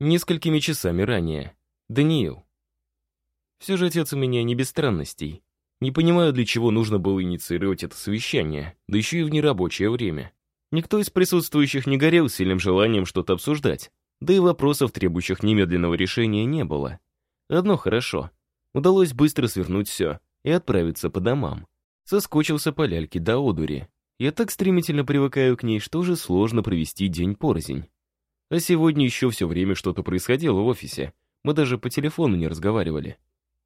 несколькими часами ранее. Даниил. Все же отец у меня не без странностей. Не понимаю, для чего нужно было инициировать это совещание, да еще и в нерабочее время. Никто из присутствующих не горел сильным желанием что-то обсуждать, да и вопросов, требующих немедленного решения, не было. Одно хорошо. Удалось быстро свернуть все и отправиться по домам. Соскучился по ляльке до одури. Я так стремительно привыкаю к ней, что уже сложно провести день порознь. А сегодня еще все время что-то происходило в офисе. Мы даже по телефону не разговаривали.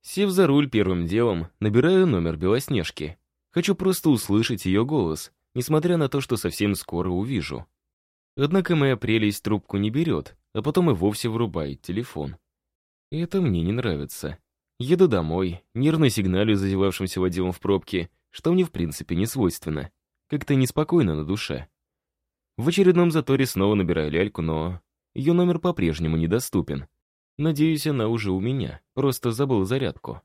Сев за руль первым делом, набираю номер Белоснежки. Хочу просто услышать ее голос, несмотря на то, что совсем скоро увижу. Однако моя прелесть трубку не берет, а потом и вовсе врубает телефон. И это мне не нравится. Еду домой, нервно сигналю зазевавшимся водилом в пробке, что мне в принципе не свойственно. Как-то неспокойно на душе. В очередном заторе снова набираю ляльку, но ее номер по-прежнему недоступен. Надеюсь, она уже у меня, просто забыл зарядку.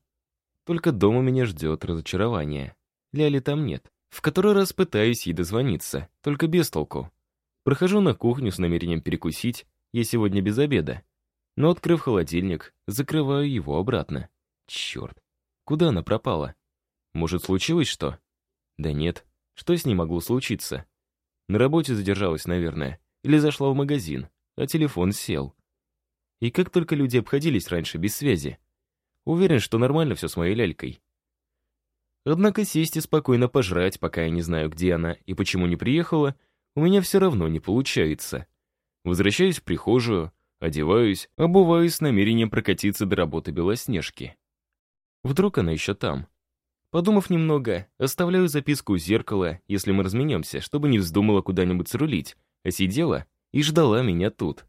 Только дома меня ждет разочарование. Ляли там нет. В который раз пытаюсь ей дозвониться, только без толку. Прохожу на кухню с намерением перекусить, я сегодня без обеда. Но, открыв холодильник, закрываю его обратно. Черт, куда она пропала? Может, случилось что? Да нет, что с ней могло случиться? На работе задержалась, наверное, или зашла в магазин, а телефон сел. И как только люди обходились раньше без связи. Уверен, что нормально все с моей лялькой. Однако сесть и спокойно пожрать, пока я не знаю, где она и почему не приехала, у меня все равно не получается. Возвращаюсь в прихожую, одеваюсь, обуваюсь с намерением прокатиться до работы Белоснежки. Вдруг она еще там. Подумав немного, оставляю записку у зеркала, если мы разменемся, чтобы не вздумала куда-нибудь срулить, а сидела и ждала меня тут.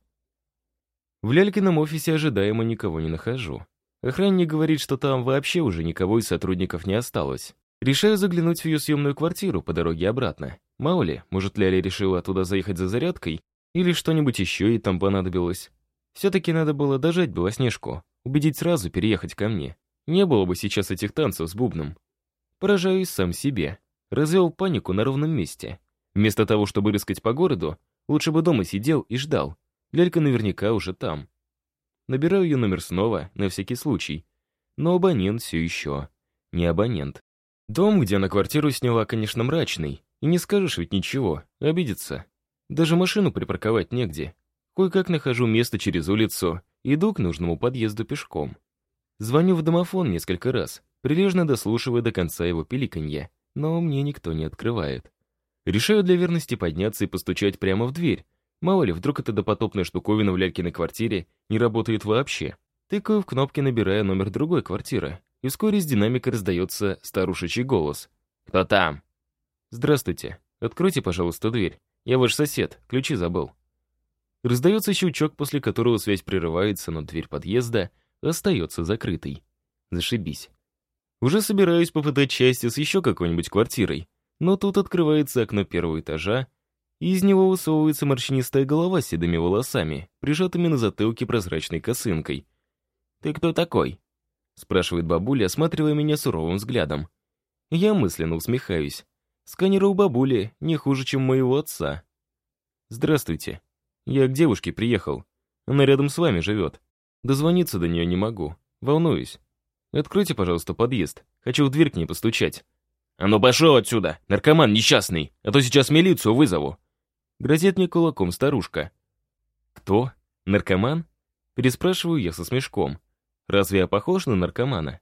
В Лялькином офисе ожидаемо никого не нахожу. Охранник говорит, что там вообще уже никого из сотрудников не осталось. Решаю заглянуть в ее съемную квартиру по дороге обратно. Мало ли, может, Ляля решила туда заехать за зарядкой, или что-нибудь еще ей там понадобилось. Все-таки надо было дожать Белоснежку, убедить сразу переехать ко мне. Не было бы сейчас этих танцев с бубном. Поражаюсь сам себе. Развел панику на ровном месте. Вместо того, чтобы рыскать по городу, лучше бы дома сидел и ждал, Лялька наверняка уже там. Набираю ее номер снова, на всякий случай. Но абонент все еще не абонент. Дом, где она квартиру сняла, конечно, мрачный. И не скажешь ведь ничего, обидится. Даже машину припарковать негде. Кое-как нахожу место через улицу, иду к нужному подъезду пешком. Звоню в домофон несколько раз, прилежно дослушивая до конца его пиликанье, но мне никто не открывает. Решаю для верности подняться и постучать прямо в дверь, Мало ли, вдруг эта допотопная штуковина в Лялькиной квартире не работает вообще. Тыкаю в кнопки, набирая номер другой квартиры, и вскоре из динамика раздается старушечий голос. «Кто там?» «Здравствуйте. Откройте, пожалуйста, дверь. Я ваш сосед, ключи забыл». Раздается щелчок, после которого связь прерывается, но дверь подъезда остается закрытой. Зашибись. Уже собираюсь попытать счастье с еще какой-нибудь квартирой, но тут открывается окно первого этажа, и из него высовывается морщинистая голова с седыми волосами, прижатыми на затылке прозрачной косынкой. «Ты кто такой?» — спрашивает бабуля, осматривая меня суровым взглядом. Я мысленно усмехаюсь. Сканер у бабули не хуже, чем моего отца. «Здравствуйте. Я к девушке приехал. Она рядом с вами живет. Дозвониться до нее не могу. Волнуюсь. Откройте, пожалуйста, подъезд. Хочу в дверь к ней постучать». «А ну пошел отсюда, наркоман несчастный, а то сейчас милицию вызову!» Грозит мне кулаком старушка. «Кто? Наркоман?» Переспрашиваю я со смешком. «Разве я похож на наркомана?»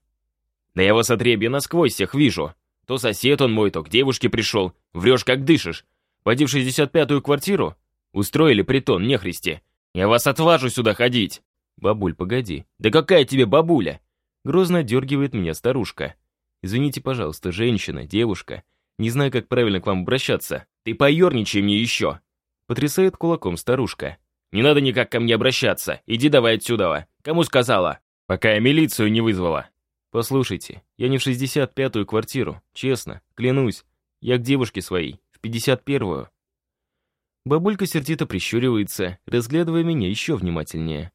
«Да я вас отребья насквозь всех вижу. То сосед он мой, то к девушке пришел. Врешь, как дышишь. Пойди в 65-ю квартиру? Устроили притон, нехристи. Я вас отважу сюда ходить!» «Бабуль, погоди». «Да какая тебе бабуля?» Грозно дергивает меня старушка. «Извините, пожалуйста, женщина, девушка. Не знаю, как правильно к вам обращаться. Ты поерничай мне еще!» Потрясает кулаком старушка. «Не надо никак ко мне обращаться. Иди давай отсюда. Кому сказала? Пока я милицию не вызвала». «Послушайте, я не в 65-ю квартиру. Честно, клянусь. Я к девушке своей, в 51-ю». Бабулька сердито прищуривается, разглядывая меня еще внимательнее.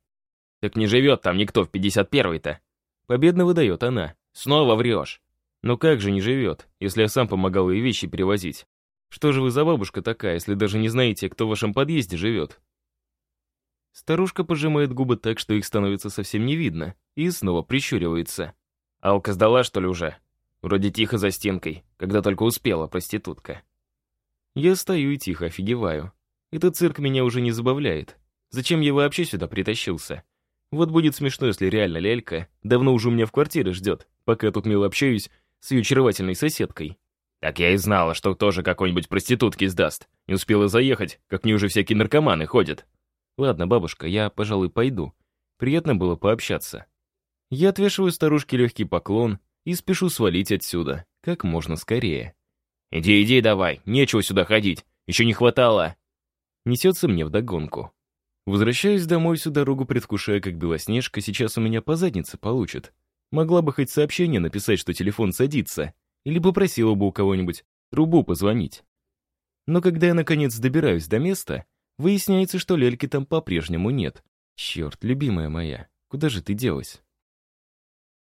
«Так не живет там никто в 51-й-то!» Победно выдает она. «Снова врешь!» «Но как же не живет, если я сам помогал ей вещи перевозить? Что же вы за бабушка такая, если даже не знаете, кто в вашем подъезде живет? Старушка пожимает губы так, что их становится совсем не видно, и снова прищуривается. «Алка сдала, что ли, уже? Вроде тихо за стенкой, когда только успела проститутка». Я стою и тихо офигеваю. Этот цирк меня уже не забавляет. Зачем я вообще сюда притащился? Вот будет смешно, если реально лялька давно уже у меня в квартире ждет, пока я тут мило общаюсь с ее очаровательной соседкой. Так я и знала, что тоже какой-нибудь проститутки сдаст. Не успела заехать, как мне уже всякие наркоманы ходят. Ладно, бабушка, я, пожалуй, пойду. Приятно было пообщаться. Я отвешиваю старушке легкий поклон и спешу свалить отсюда, как можно скорее. «Иди, иди давай, нечего сюда ходить, еще не хватало!» Несется мне вдогонку. Возвращаюсь домой всю дорогу, предвкушая, как Белоснежка сейчас у меня по заднице получит. Могла бы хоть сообщение написать, что телефон садится, или попросила бы у кого-нибудь трубу позвонить. Но когда я, наконец, добираюсь до места, выясняется, что Лельки там по-прежнему нет. Черт, любимая моя, куда же ты делась?